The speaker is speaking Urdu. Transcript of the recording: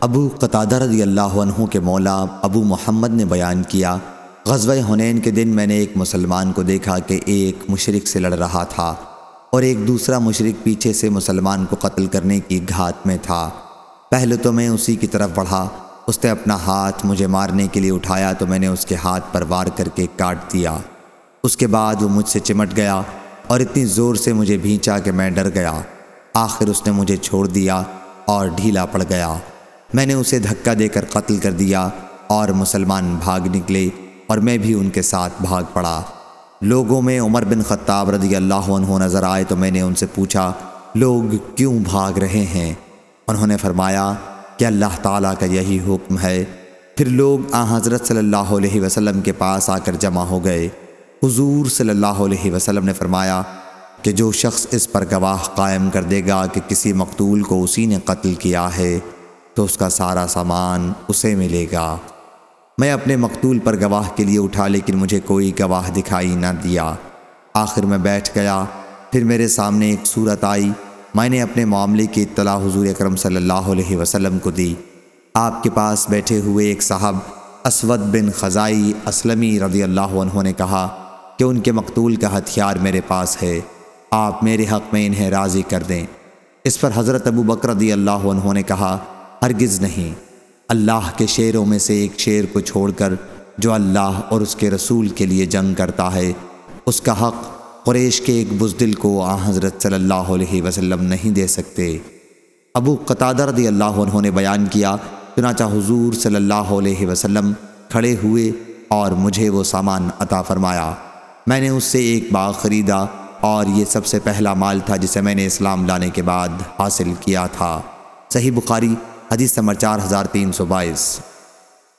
ابو قطادہ رضی اللہ عنہ کے مولا ابو محمد نے بیان کیا، غزوہ حنین کے دن میں نے ایک مسلمان کو دیکھا کہ ایک مشرق سے لڑ رہا تھا اور ایک دوسرا مشرق پیچھے سے مسلمان کو قتل کرنے کی گھات میں تھا۔ پہلے تو میں اسی کی طرف بڑھا، اس نے اپنا ہاتھ مجھے مارنے کے لیے اٹھایا تو میں نے اس کے ہاتھ پر وار کر کے کاٹ دیا۔ اس کے بعد وہ مجھ سے چمٹ گیا اور اتنی زور سے مجھے بھینچا کہ میں ڈر گیا۔ آخر اس نے مجھے چھوڑ دیا اور ڈھیلا پڑ گیا۔ میں نے اسے دھکا دے کر قتل کر دیا اور مسلمان بھاگ نکلے اور میں بھی ان کے ساتھ بھاگ پڑا۔ لوگوں میں عمر بن خطاب رضی اللہ عنہ نظر آئے تو میں نے ان سے پوچھا، لوگ کیوں بھاگ رہے ہیں؟ انہوں نے فرمایا کہ اللہ تعالیٰ کا یہی حکم ہے۔ پھر لوگ آ حضرت صلی اللہ علیہ وسلم کے پاس آ کر جمع ہو گئے۔ حضور صلی اللہ علیہ وسلم نے فرمایا کہ جو شخص اس پر گواہ قائم کر دے گا کہ کسی مقتول کو اسی نے قتل کیا ہے۔ تو اس کا سارا سامان اسے ملے گا۔ میں اپنے مقتول پر گواہ کے لیے اٹھا، لیکن مجھے کوئی گواہ دکھائی نہ دیا۔ آخر میں بیٹھ گیا۔ پھر میرے سامنے ایک صورت آئی۔ میں نے اپنے معاملے کی اطلاع حضور اکرم صلی اللہ علیہ وسلم کو دی۔ آپ کے پاس بیٹھے ہوئے ایک صاحب، اسود بن خزائی اسلمی رضی اللہ عنہ نے کہا کہ ان کے مقتول کا ہتھیار میرے پاس ہے۔ آپ میرے حق میں انہیں راضی کر دیں۔ اس پر حضرت ابو بکر رضی اللہ عنہ نے کہا ہرگز نہیں۔ اللہ کے شعروں میں سے ایک شعر کو چھوڑ کر جو اللہ اور اس کے رسول کے لیے جنگ کرتا ہے، اس کا حق قریش کے ایک بزدل کو آ حضرت صلی اللہ علیہ وسلم نہیں دے سکتے۔ ابو قطادہ رضی اللہ عنہ نے بیان کیا، چنانچہ حضور صلی اللہ علیہ وسلم کھڑے ہوئے اور مجھے وہ سامان عطا فرمایا۔ میں نے اس سے ایک باغ خریدا اور یہ سب سے پہلا مال تھا جسے میں نے اسلام لانے کے بعد حاصل کیا تھا۔ صحیح بخاری حدیث نمبر چار ہزار تین سو بائیس۔